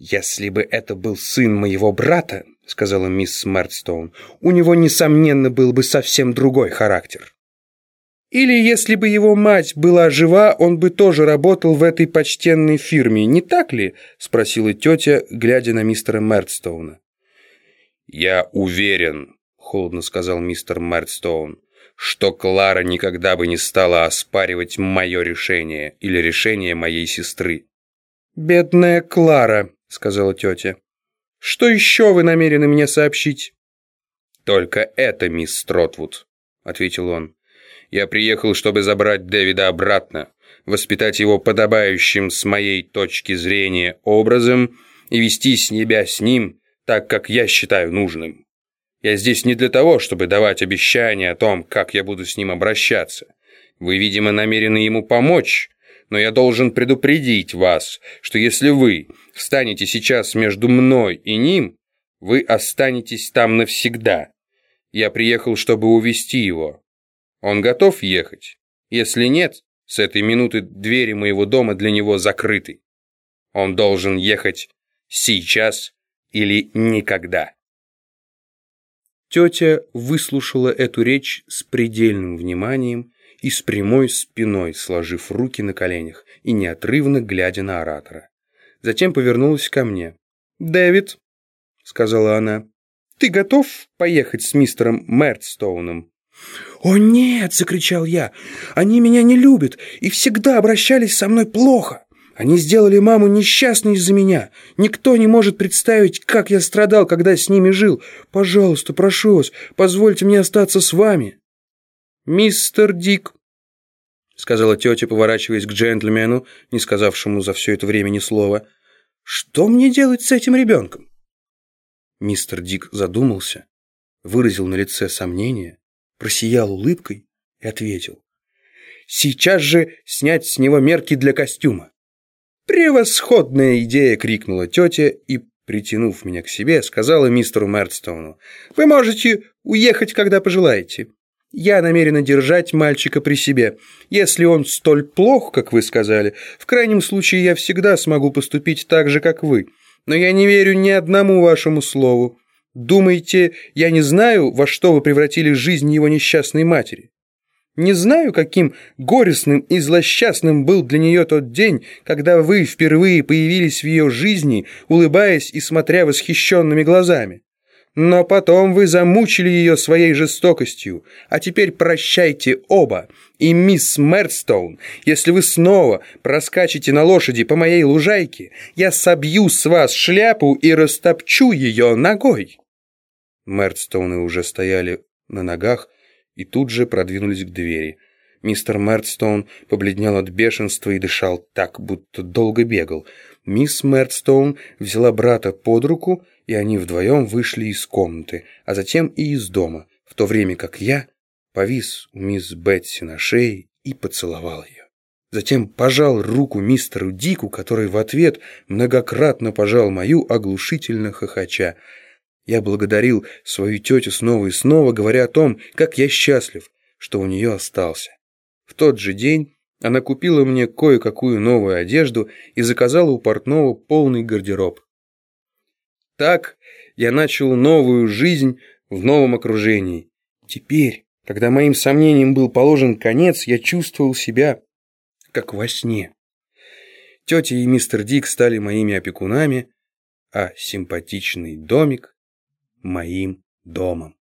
«Если бы это был сын моего брата, — сказала мисс Смертстоун, — у него, несомненно, был бы совсем другой характер. Или если бы его мать была жива, он бы тоже работал в этой почтенной фирме, не так ли?» — спросила тетя, глядя на мистера Мертстоуна. «Я уверен, — холодно сказал мистер Мертстоун, — что Клара никогда бы не стала оспаривать мое решение или решение моей сестры». «Бедная Клара!» — сказала тетя. «Что еще вы намерены мне сообщить?» «Только это, мисс Тротвуд», — ответил он. «Я приехал, чтобы забрать Дэвида обратно, воспитать его подобающим с моей точки зрения образом и вести себя с ним так, как я считаю нужным. Я здесь не для того, чтобы давать обещания о том, как я буду с ним обращаться. Вы, видимо, намерены ему помочь, но я должен предупредить вас, что если вы встанете сейчас между мной и ним, вы останетесь там навсегда. Я приехал, чтобы увести его. Он готов ехать? Если нет, с этой минуты двери моего дома для него закрыты. Он должен ехать сейчас или никогда. Тетя выслушала эту речь с предельным вниманием и с прямой спиной, сложив руки на коленях и неотрывно глядя на оратора. Затем повернулась ко мне. «Дэвид», — сказала она, — «ты готов поехать с мистером Мертстоуном?» «О нет!» — закричал я. «Они меня не любят и всегда обращались со мной плохо. Они сделали маму несчастной из-за меня. Никто не может представить, как я страдал, когда с ними жил. Пожалуйста, прошу вас, позвольте мне остаться с вами». «Мистер Дик», — сказала тетя, поворачиваясь к джентльмену, не сказавшему за все это время ни слова, — «что мне делать с этим ребенком?» Мистер Дик задумался, выразил на лице сомнение, просиял улыбкой и ответил. «Сейчас же снять с него мерки для костюма!» «Превосходная идея!» — крикнула тетя и, притянув меня к себе, сказала мистеру Мертстоуну. «Вы можете уехать, когда пожелаете. Я намерена держать мальчика при себе. Если он столь плох, как вы сказали, в крайнем случае я всегда смогу поступить так же, как вы. Но я не верю ни одному вашему слову. Думаете, я не знаю, во что вы превратили жизнь его несчастной матери? Не знаю, каким горестным и злосчастным был для нее тот день, когда вы впервые появились в ее жизни, улыбаясь и смотря восхищенными глазами. Но потом вы замучили ее своей жестокостью. А теперь прощайте оба. И мисс Мертстоун, если вы снова проскачете на лошади по моей лужайке, я собью с вас шляпу и растопчу ее ногой. Мертстоуны уже стояли на ногах и тут же продвинулись к двери. Мистер Мертстоун побледнел от бешенства и дышал так, будто долго бегал. Мисс Мертстоун взяла брата под руку и они вдвоем вышли из комнаты, а затем и из дома, в то время как я повис у мисс Бетси на шее и поцеловал ее. Затем пожал руку мистеру Дику, который в ответ многократно пожал мою, оглушительно хохоча. Я благодарил свою тетю снова и снова, говоря о том, как я счастлив, что у нее остался. В тот же день она купила мне кое-какую новую одежду и заказала у портного полный гардероб. Так я начал новую жизнь в новом окружении. Теперь, когда моим сомнениям был положен конец, я чувствовал себя как во сне. Тетя и мистер Дик стали моими опекунами, а симпатичный домик — моим домом.